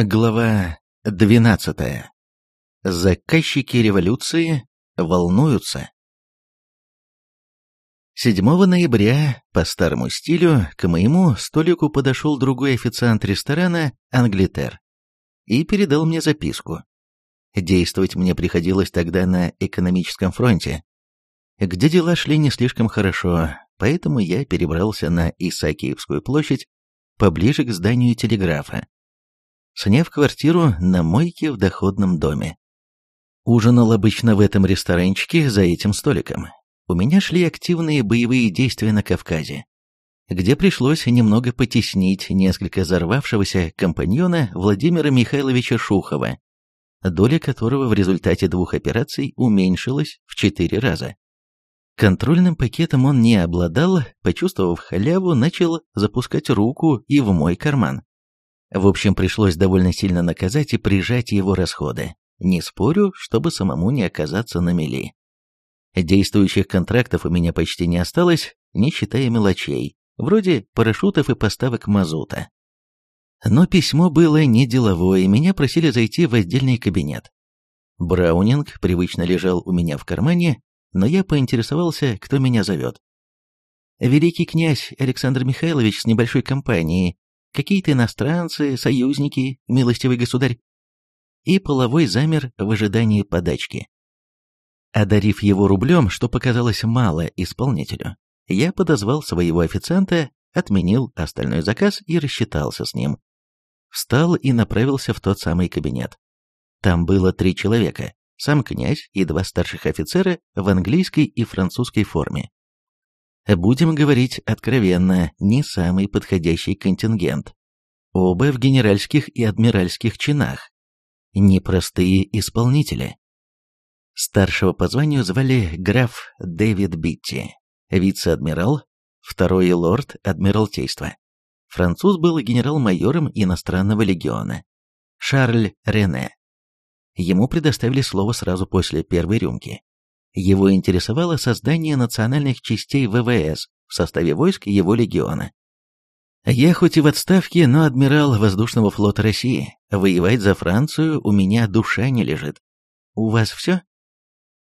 Глава 12. Заказчики революции волнуются. 7 ноября, по старому стилю, к моему столику подошел другой официант ресторана «Англитер» и передал мне записку. Действовать мне приходилось тогда на экономическом фронте, где дела шли не слишком хорошо, поэтому я перебрался на Исаакиевскую площадь, поближе к зданию телеграфа сняв квартиру на мойке в доходном доме. Ужинал обычно в этом ресторанчике за этим столиком. У меня шли активные боевые действия на Кавказе, где пришлось немного потеснить несколько взорвавшегося компаньона Владимира Михайловича Шухова, доля которого в результате двух операций уменьшилась в четыре раза. Контрольным пакетом он не обладал, почувствовав халяву, начал запускать руку и в мой карман. В общем, пришлось довольно сильно наказать и прижать его расходы. Не спорю, чтобы самому не оказаться на мели. Действующих контрактов у меня почти не осталось, не считая мелочей, вроде парашютов и поставок мазута. Но письмо было не деловое, меня просили зайти в отдельный кабинет. Браунинг привычно лежал у меня в кармане, но я поинтересовался, кто меня зовет. Великий князь Александр Михайлович с небольшой компанией какие-то иностранцы, союзники, милостивый государь. И половой замер в ожидании подачки. Одарив его рублем, что показалось мало исполнителю, я подозвал своего официанта, отменил остальной заказ и рассчитался с ним. Встал и направился в тот самый кабинет. Там было три человека, сам князь и два старших офицера в английской и французской форме. Будем говорить откровенно, не самый подходящий контингент. Оба в генеральских и адмиральских чинах. Непростые исполнители. Старшего по званию звали граф Дэвид Битти, вице-адмирал, второй лорд Адмиралтейства. Француз был генерал-майором иностранного легиона. Шарль Рене. Ему предоставили слово сразу после первой рюмки. Его интересовало создание национальных частей ВВС в составе войск его легиона. Я хоть и в отставке, но адмирал воздушного флота России. Воевать за Францию у меня душа не лежит. У вас все?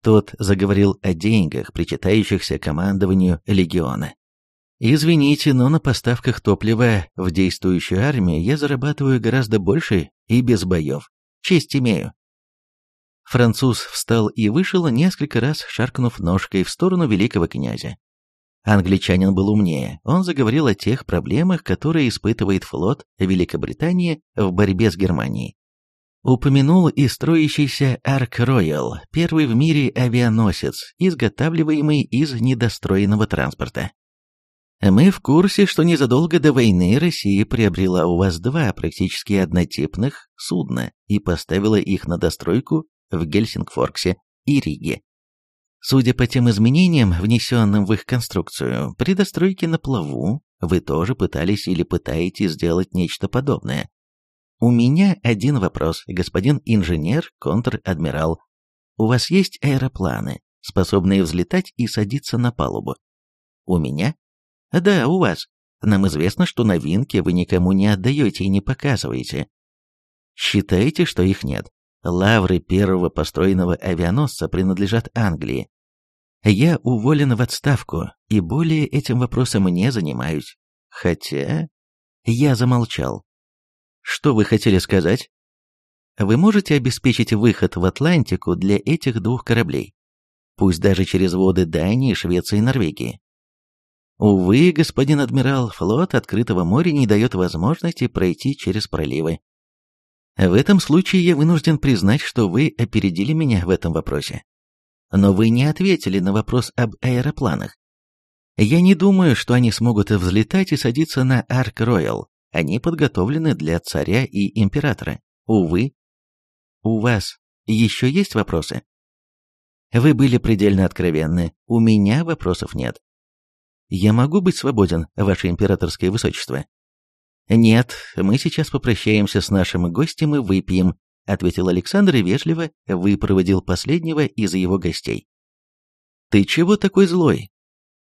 Тот заговорил о деньгах, причитающихся командованию легиона. Извините, но на поставках топлива в действующую армию я зарабатываю гораздо больше и без боев. Честь имею. Француз встал и вышел, несколько раз шаркнув ножкой в сторону великого князя. Англичанин был умнее, он заговорил о тех проблемах, которые испытывает флот Великобритании в борьбе с Германией. Упомянул и строящийся Арк-Роял, первый в мире авианосец, изготавливаемый из недостроенного транспорта. Мы в курсе, что незадолго до войны Россия приобрела у вас два практически однотипных судна и поставила их на достройку в Гельсингфорксе и Риге. Судя по тем изменениям, внесенным в их конструкцию, при достройке на плаву вы тоже пытались или пытаетесь сделать нечто подобное. У меня один вопрос, господин инженер, контр-адмирал. У вас есть аэропланы, способные взлетать и садиться на палубу? У меня? Да, у вас. Нам известно, что новинки вы никому не отдаете и не показываете. Считаете, что их нет. Лавры первого построенного авианосца принадлежат Англии. Я уволен в отставку и более этим вопросом не занимаюсь. Хотя... Я замолчал. Что вы хотели сказать? Вы можете обеспечить выход в Атлантику для этих двух кораблей? Пусть даже через воды Дании, Швеции и Норвегии. Увы, господин адмирал, флот открытого моря не дает возможности пройти через проливы. В этом случае я вынужден признать, что вы опередили меня в этом вопросе. Но вы не ответили на вопрос об аэропланах. Я не думаю, что они смогут взлетать и садиться на Арк-Роял. Они подготовлены для царя и императора. Увы. У вас еще есть вопросы? Вы были предельно откровенны. У меня вопросов нет. Я могу быть свободен, ваше императорское высочество? «Нет, мы сейчас попрощаемся с нашим гостем и выпьем», ответил Александр и вежливо выпроводил последнего из его гостей. «Ты чего такой злой?»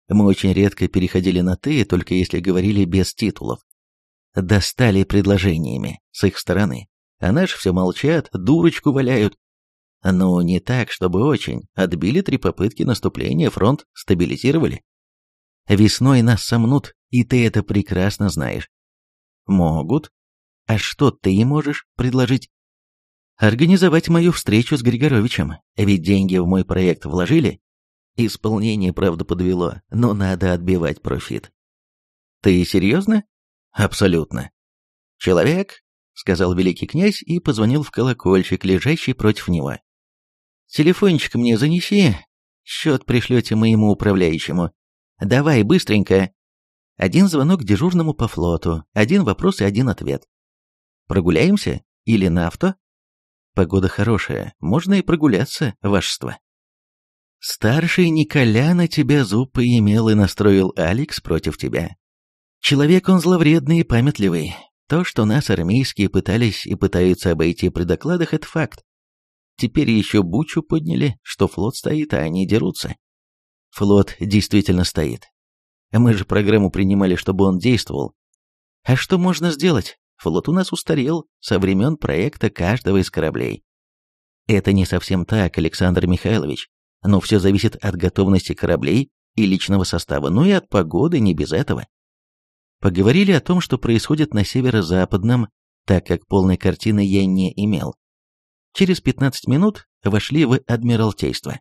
Мы очень редко переходили на «ты», только если говорили без титулов. Достали предложениями с их стороны. а наши все молчат, дурочку валяют. Ну, не так, чтобы очень. Отбили три попытки наступления, фронт стабилизировали. Весной нас сомнут, и ты это прекрасно знаешь. Могут. А что ты можешь предложить? Организовать мою встречу с Григоровичем, ведь деньги в мой проект вложили. Исполнение, правда, подвело, но надо отбивать профит. Ты серьезно? Абсолютно. Человек, сказал великий князь и позвонил в колокольчик, лежащий против него. Телефончик мне занеси, счет пришлете моему управляющему. Давай, быстренько. Один звонок дежурному по флоту, один вопрос и один ответ. Прогуляемся? Или на авто? Погода хорошая, можно и прогуляться, вашество. Старший Николя на тебя зуб поимел и настроил Алекс против тебя. Человек он зловредный и памятливый. То, что нас армейские пытались и пытаются обойти при докладах, это факт. Теперь еще бучу подняли, что флот стоит, а они дерутся. Флот действительно стоит. Мы же программу принимали, чтобы он действовал. А что можно сделать? Флот у нас устарел со времен проекта каждого из кораблей. Это не совсем так, Александр Михайлович. Но все зависит от готовности кораблей и личного состава, ну и от погоды, не без этого. Поговорили о том, что происходит на северо-западном, так как полной картины я не имел. Через 15 минут вошли в Адмиралтейство.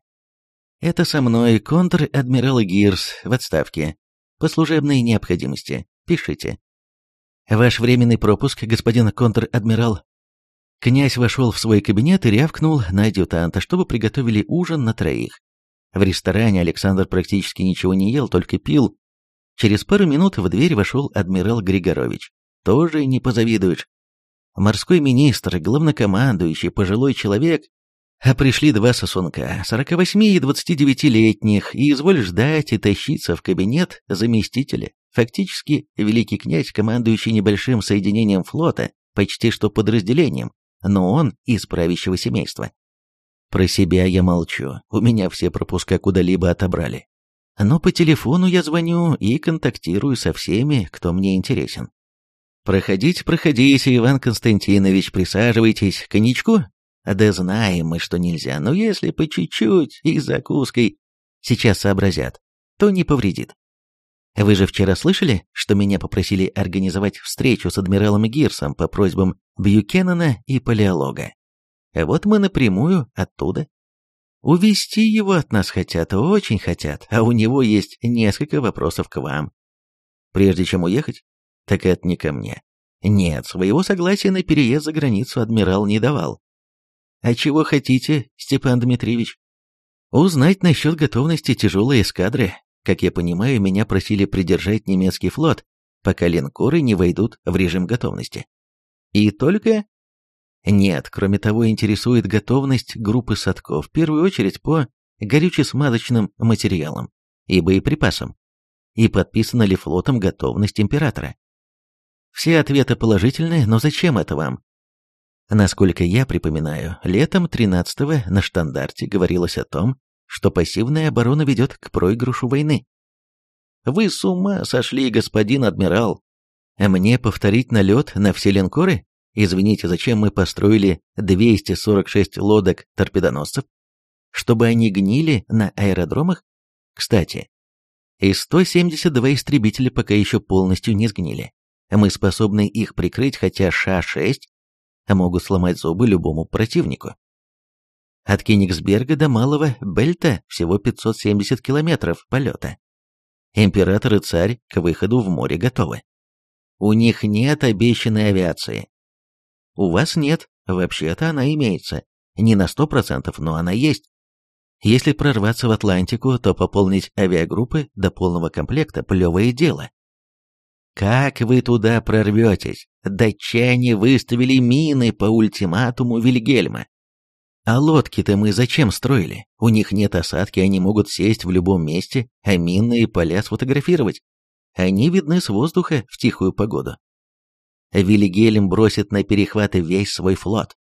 Это со мной контр-адмирал Гирс в отставке. По служебной необходимости. Пишите. Ваш временный пропуск, господин контр-адмирал. Князь вошел в свой кабинет и рявкнул на адъютанта, чтобы приготовили ужин на троих. В ресторане Александр практически ничего не ел, только пил. Через пару минут в дверь вошел адмирал Григорович. Тоже не позавидуешь морской министр, главнокомандующий, пожилой человек, а пришли два сосунка, 48 и 29-летних, и изволь ждать и тащиться в кабинет заместителя, фактически великий князь, командующий небольшим соединением флота, почти что подразделением, но он из правящего семейства. Про себя я молчу, у меня все пропуска куда-либо отобрали. Но по телефону я звоню и контактирую со всеми, кто мне интересен. «Проходите, проходите, Иван Константинович, присаживайтесь. Коньячку? Да знаем мы, что нельзя, но если по чуть-чуть и закуской сейчас сообразят, то не повредит. Вы же вчера слышали, что меня попросили организовать встречу с адмиралом Гирсом по просьбам Бьюкеннона и Палеолога? Вот мы напрямую оттуда. Увести его от нас хотят, очень хотят, а у него есть несколько вопросов к вам. Прежде чем уехать, так это не ко мне. Нет, своего согласия на переезд за границу адмирал не давал. А чего хотите, Степан Дмитриевич? Узнать насчет готовности тяжелой эскадры. Как я понимаю, меня просили придержать немецкий флот, пока линкоры не войдут в режим готовности. И только... Нет, кроме того, интересует готовность группы садков, в первую очередь по горюче-смазочным материалам и боеприпасам, и подписана ли флотом готовность императора. Все ответы положительные, но зачем это вам? Насколько я припоминаю, летом 13-го на штандарте говорилось о том, что пассивная оборона ведет к проигрышу войны. Вы с ума сошли, господин адмирал. Мне повторить налет на все линкоры? Извините, зачем мы построили 246 лодок-торпедоносцев? Чтобы они гнили на аэродромах? Кстати, и 172 истребителя пока еще полностью не сгнили мы способны их прикрыть, хотя Ша-6 могут сломать зубы любому противнику. От Кенигсберга до Малого Бельта всего 570 километров полета. Император и царь к выходу в море готовы. У них нет обещанной авиации. У вас нет, вообще-то она имеется. Не на 100%, но она есть. Если прорваться в Атлантику, то пополнить авиагруппы до полного комплекта – плевое дело. Как вы туда прорветесь? Датчане выставили мины по ультиматуму Вильгельма. А лодки-то мы зачем строили? У них нет осадки, они могут сесть в любом месте, а минные поля сфотографировать. Они видны с воздуха в тихую погоду. Вильгельм бросит на перехваты весь свой флот.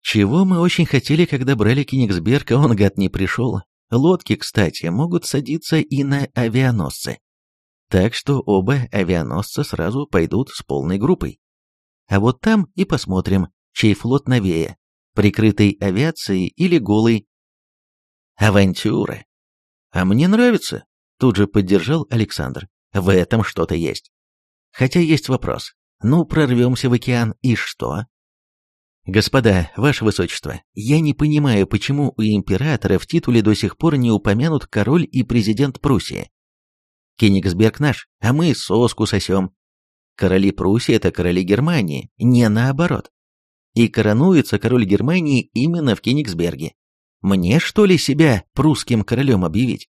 Чего мы очень хотели, когда брали Кенигсберг, а он, гад, не пришел. Лодки, кстати, могут садиться и на авианосцы. Так что оба авианосца сразу пойдут с полной группой. А вот там и посмотрим, чей флот новее, прикрытый авиацией или голый. Авантюра. А мне нравится, тут же поддержал Александр. В этом что-то есть. Хотя есть вопрос. Ну, прорвемся в океан, и что? Господа, ваше высочество, я не понимаю, почему у императора в титуле до сих пор не упомянут король и президент Пруссии. Кенигсберг наш, а мы соску сосем. Короли Пруссии – это короли Германии, не наоборот. И коронуется король Германии именно в Кенигсберге. Мне, что ли, себя прусским королем объявить?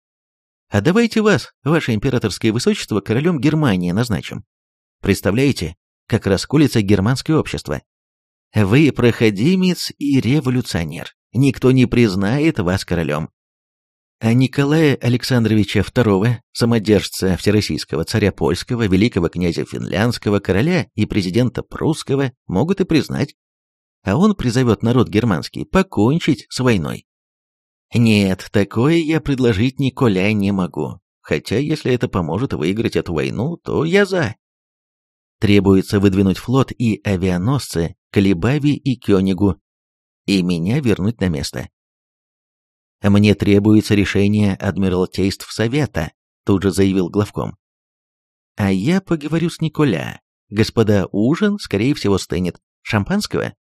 А давайте вас, ваше императорское высочество, королем Германии назначим. Представляете, как расколется германское общество? Вы проходимец и революционер. Никто не признает вас королем. А Николая Александровича II, самодержца Всероссийского царя Польского, великого князя Финляндского, короля и президента Прусского, могут и признать. А он призовет народ германский покончить с войной. Нет, такое я предложить Николя не могу. Хотя, если это поможет выиграть эту войну, то я за. Требуется выдвинуть флот и авианосцы к Либави и Кёнигу, и меня вернуть на место. Мне требуется решение Адмиралтейств Совета, тут же заявил главком. А я поговорю с Николя. Господа, ужин, скорее всего, стынет. Шампанского?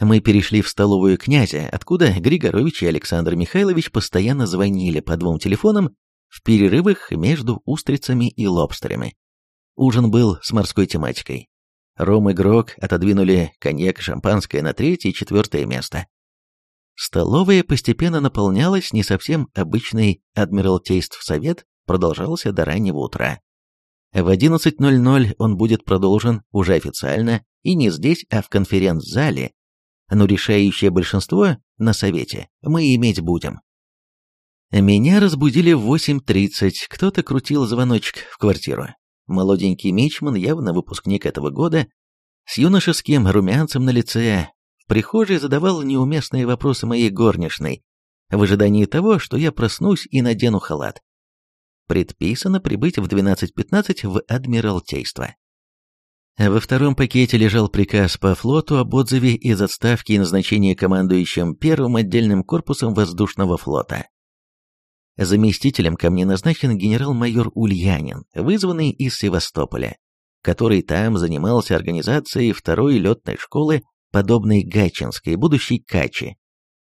Мы перешли в столовую князя, откуда Григорович и Александр Михайлович постоянно звонили по двум телефонам в перерывах между устрицами и лобстерами. Ужин был с морской тематикой. Ром и Грок отодвинули коньяк и шампанское на третье и четвертое место. Столовая постепенно наполнялась, не совсем обычный Адмиралтейств Совет продолжался до раннего утра. В 11.00 он будет продолжен уже официально, и не здесь, а в конференц-зале, но решающее большинство на Совете мы иметь будем. Меня разбудили в 8.30, кто-то крутил звоночек в квартиру. Молоденький мичман, явно выпускник этого года, с юношеским румянцем на лице, прихожей задавал неуместные вопросы моей горничной, в ожидании того, что я проснусь и надену халат. Предписано прибыть в 12.15 в Адмиралтейство. Во втором пакете лежал приказ по флоту об отзыве из отставки и назначении командующим первым отдельным корпусом воздушного флота. Заместителем ко мне назначен генерал-майор Ульянин, вызванный из Севастополя, который там занимался организацией второй летной школы, подобной Гатчинской, будущей Качи.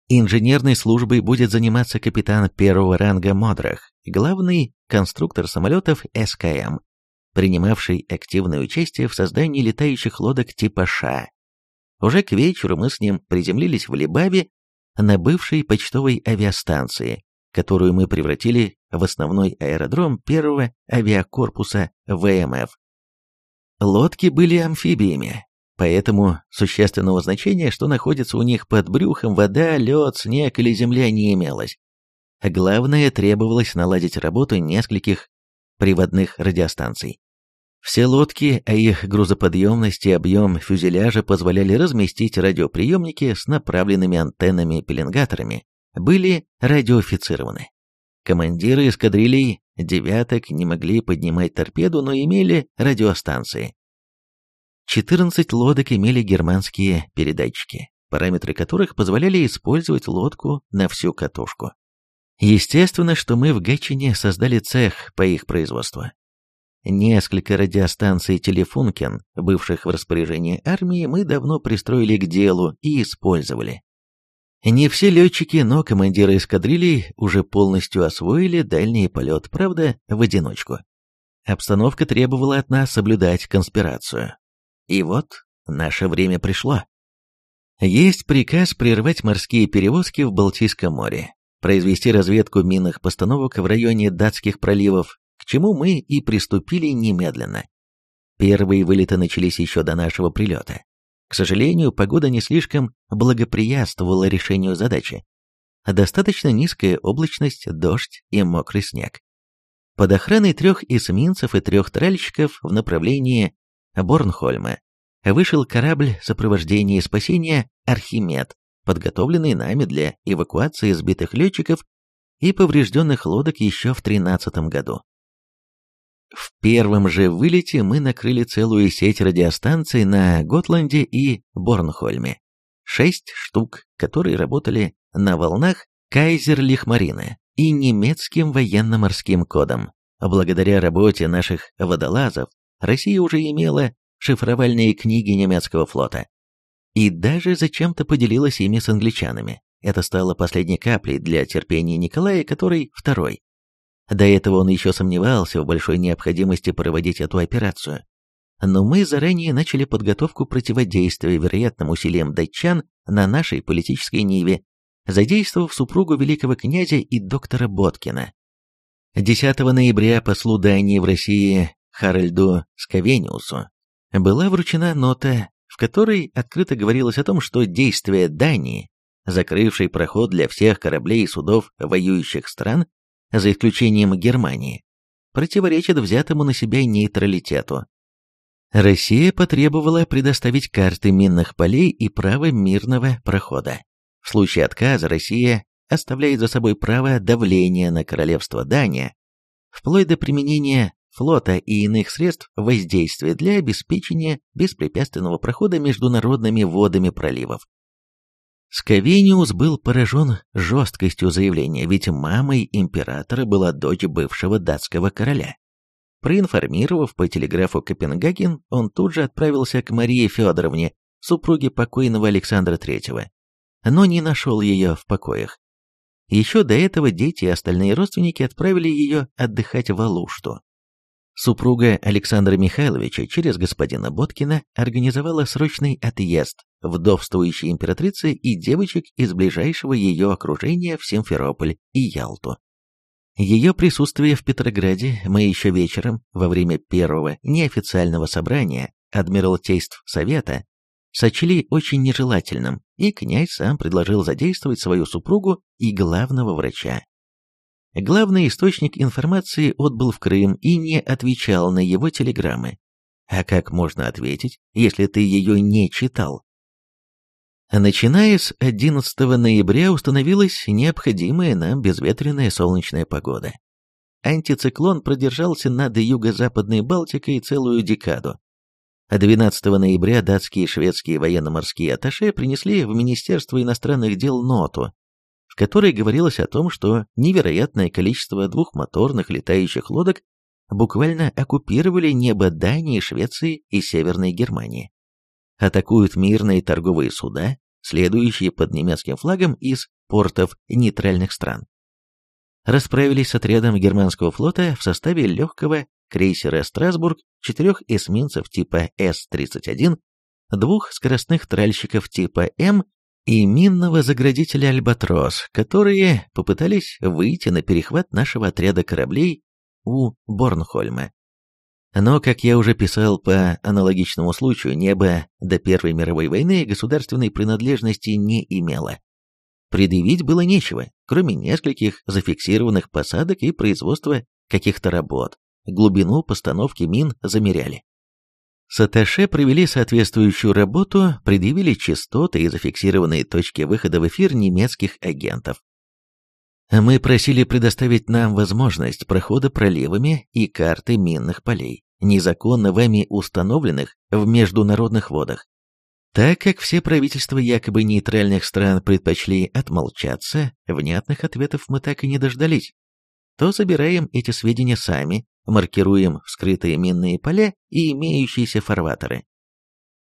Инженерной службой будет заниматься капитан первого ранга Модрах, главный конструктор самолетов СКМ, принимавший активное участие в создании летающих лодок типа Ша. Уже к вечеру мы с ним приземлились в Либаве на бывшей почтовой авиастанции, которую мы превратили в основной аэродром первого авиакорпуса ВМФ. Лодки были амфибиями, поэтому существенного значения, что находится у них под брюхом, вода, лед, снег или земля не имелось. Главное, требовалось наладить работу нескольких приводных радиостанций. Все лодки, а их грузоподъемность и объем фюзеляжа позволяли разместить радиоприемники с направленными антеннами-пеленгаторами, были радиоофицированы. Командиры эскадрилей «девяток» не могли поднимать торпеду, но имели радиостанции. 14 лодок имели германские передатчики, параметры которых позволяли использовать лодку на всю катушку. Естественно, что мы в Гатчине создали цех по их производству. Несколько радиостанций «Телефункен», бывших в распоряжении армии, мы давно пристроили к делу и использовали. Не все летчики, но командиры эскадрилей уже полностью освоили дальний полет, правда, в одиночку. Обстановка требовала от нас соблюдать конспирацию. И вот наше время пришло. Есть приказ прервать морские перевозки в Балтийском море, произвести разведку минных постановок в районе датских проливов, к чему мы и приступили немедленно. Первые вылеты начались еще до нашего прилета. К сожалению, погода не слишком благоприятствовала решению задачи. Достаточно низкая облачность, дождь и мокрый снег. Под охраной трех эсминцев и трех тральщиков в направлении Борнхольма вышел корабль сопровождения и спасения «Архимед», подготовленный нами для эвакуации сбитых летчиков и поврежденных лодок еще в 13 году. В первом же вылете мы накрыли целую сеть радиостанций на Готланде и Борнхольме. шесть штук, которые работали на волнах Кайзерлихмарина и немецким военно-морским кодом. Благодаря работе наших водолазов Россия уже имела шифровальные книги немецкого флота. И даже зачем-то поделилась ими с англичанами. Это стало последней каплей для терпения Николая, который второй. До этого он еще сомневался в большой необходимости проводить эту операцию. Но мы заранее начали подготовку противодействия вероятным усилиям датчан на нашей политической ниве, задействовав супругу великого князя и доктора Боткина. 10 ноября послу Дании в России Харальду Скавениусу была вручена нота, в которой открыто говорилось о том, что действия Дании, закрывшей проход для всех кораблей и судов воюющих стран, за исключением Германии, противоречат взятому на себя нейтралитету. Россия потребовала предоставить карты минных полей и право мирного прохода. В случае отказа Россия оставляет за собой право давления на королевство Дания, вплоть до применения флота и иных средств воздействия для обеспечения беспрепятственного прохода международными водами проливов. Скавениус был поражен жесткостью заявления, ведь мамой императора была дочь бывшего датского короля. Проинформировав по телеграфу Копенгаген, он тут же отправился к Марии Федоровне, супруге покойного Александра III, но не нашел ее в покоях. Еще до этого дети и остальные родственники отправили ее отдыхать в Алушту. Супруга Александра Михайловича через господина Боткина организовала срочный отъезд вдовствующей императрицы и девочек из ближайшего ее окружения в Симферополь и Ялту. Ее присутствие в Петрограде мы еще вечером, во время первого неофициального собрания Адмиралтейств Совета, сочли очень нежелательным, и князь сам предложил задействовать свою супругу и главного врача Главный источник информации отбыл в Крым и не отвечал на его телеграммы. А как можно ответить, если ты ее не читал? Начиная с 11 ноября установилась необходимая нам безветренная солнечная погода. Антициклон продержался над юго-западной Балтикой целую декаду. 12 ноября датские и шведские военно-морские атташе принесли в Министерство иностранных дел ноту, в которой говорилось о том, что невероятное количество двухмоторных летающих лодок буквально оккупировали небо Дании, Швеции и Северной Германии. Атакуют мирные торговые суда, следующие под немецким флагом из портов нейтральных стран. Расправились с отрядом германского флота в составе легкого крейсера «Страсбург», четырех эсминцев типа С-31, двух скоростных тральщиков типа М и минного заградителя «Альбатрос», которые попытались выйти на перехват нашего отряда кораблей у Борнхольма. Но, как я уже писал по аналогичному случаю, небо до Первой мировой войны государственной принадлежности не имело. Предъявить было нечего, кроме нескольких зафиксированных посадок и производства каких-то работ. Глубину постановки мин замеряли. Саташе провели соответствующую работу, предъявили частоты и зафиксированные точки выхода в эфир немецких агентов. Мы просили предоставить нам возможность прохода проливами и карты минных полей, незаконно вами установленных в международных водах. Так как все правительства якобы нейтральных стран предпочли отмолчаться, внятных ответов мы так и не дождались. То собираем эти сведения сами маркируем вскрытые минные поля и имеющиеся фарватеры.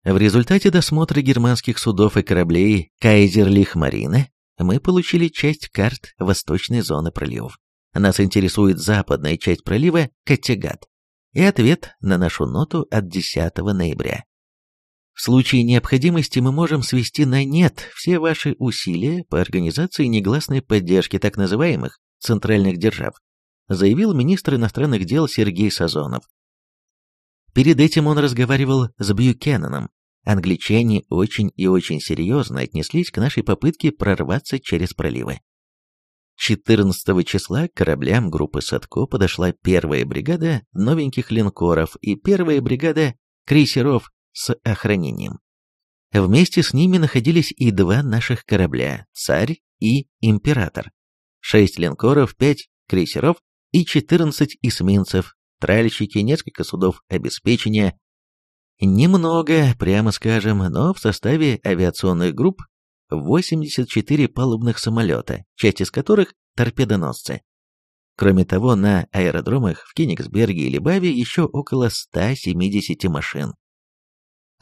В результате досмотра германских судов и кораблей Кайзерлих-Марина мы получили часть карт восточной зоны проливов. Нас интересует западная часть пролива Каттегат и ответ на нашу ноту от 10 ноября. В случае необходимости мы можем свести на нет все ваши усилия по организации негласной поддержки так называемых центральных держав, заявил министр иностранных дел Сергей Сазонов. Перед этим он разговаривал с Бьюкенаном. Англичане очень и очень серьезно отнеслись к нашей попытке прорваться через проливы. 14 числа к кораблям группы Садко подошла первая бригада новеньких линкоров и первая бригада крейсеров с охранением. Вместе с ними находились и два наших корабля «Царь» и «Император». Шесть линкоров, пять крейсеров и 14 эсминцев, тральщики, несколько судов обеспечения. Немного, прямо скажем, но в составе авиационных групп 84 палубных самолета, часть из которых торпедоносцы. Кроме того, на аэродромах в Кенигсберге и Либаве еще около 170 машин.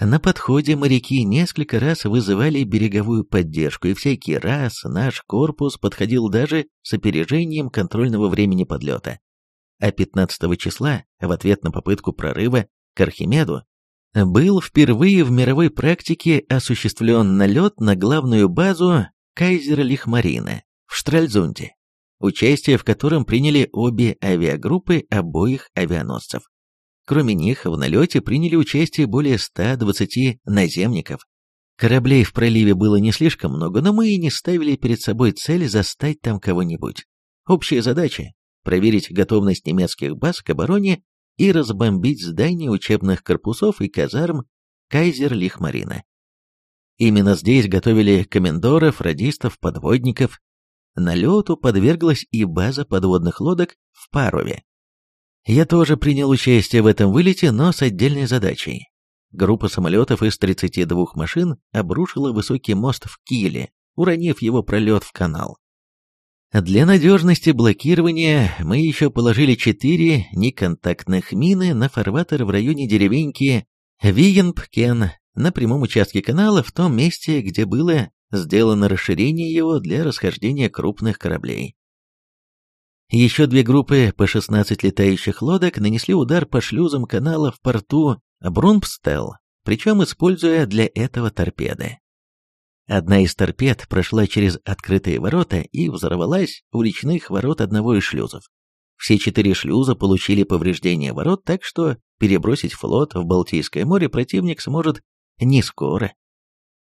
На подходе моряки несколько раз вызывали береговую поддержку, и всякий раз наш корпус подходил даже с опережением контрольного времени подлета. А 15 числа, в ответ на попытку прорыва к Архимеду, был впервые в мировой практике осуществлен налет на главную базу Кайзера Лихмарина в Штральзунде, участие в котором приняли обе авиагруппы обоих авианосцев. Кроме них, в налете приняли участие более 120 наземников. Кораблей в проливе было не слишком много, но мы и не ставили перед собой цель застать там кого-нибудь. Общая задача – проверить готовность немецких баз к обороне и разбомбить здания учебных корпусов и казарм Кайзер-Лихмарина. Именно здесь готовили комендоров, радистов, подводников. Налету подверглась и база подводных лодок в Парове. Я тоже принял участие в этом вылете, но с отдельной задачей. Группа самолетов из 32 машин обрушила высокий мост в Киле, уронив его пролет в канал. Для надежности блокирования мы еще положили четыре неконтактных мины на фарватер в районе деревеньки Виенпкен на прямом участке канала в том месте, где было сделано расширение его для расхождения крупных кораблей. Еще две группы по 16 летающих лодок нанесли удар по шлюзам канала в порту Брумпстел, причем используя для этого торпеды. Одна из торпед прошла через открытые ворота и взорвалась у речных ворот одного из шлюзов. Все четыре шлюза получили повреждения ворот, так что перебросить флот в Балтийское море противник сможет не скоро.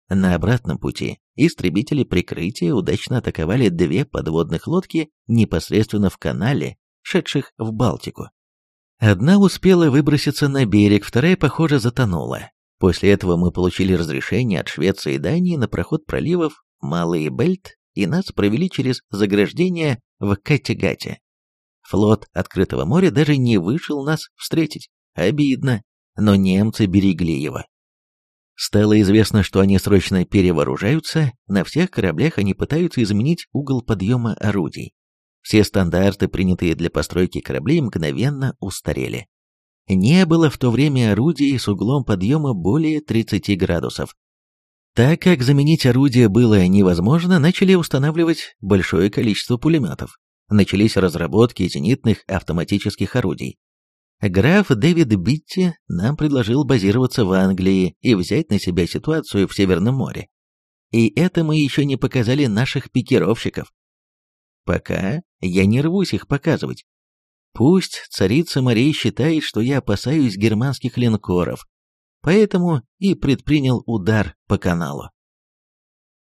На обратном пути истребители прикрытия удачно атаковали две подводных лодки непосредственно в канале, шедших в Балтику. Одна успела выброситься на берег, вторая, похоже, затонула. После этого мы получили разрешение от Швеции и Дании на проход проливов Малый Бельт, и нас провели через заграждение в Каттегате. Флот открытого моря даже не вышел нас встретить. Обидно, но немцы берегли его. Стало известно, что они срочно перевооружаются, на всех кораблях они пытаются изменить угол подъема орудий. Все стандарты, принятые для постройки кораблей, мгновенно устарели. Не было в то время орудий с углом подъема более 30 градусов. Так как заменить орудие было невозможно, начали устанавливать большое количество пулеметов. Начались разработки зенитных автоматических орудий. Граф Дэвид Битти нам предложил базироваться в Англии и взять на себя ситуацию в Северном море. И это мы еще не показали наших пикировщиков. Пока я не рвусь их показывать. Пусть царица морей считает, что я опасаюсь германских линкоров, поэтому и предпринял удар по каналу.